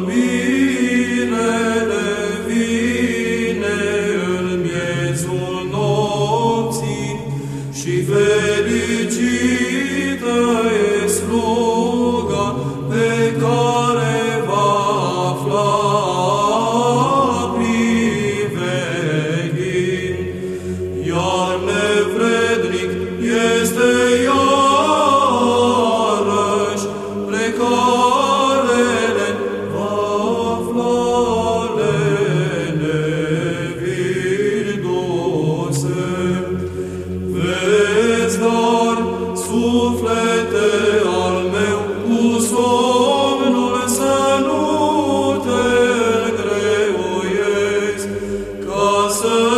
me. suflete al meu, cu somnul să nu te greuiesc, ca să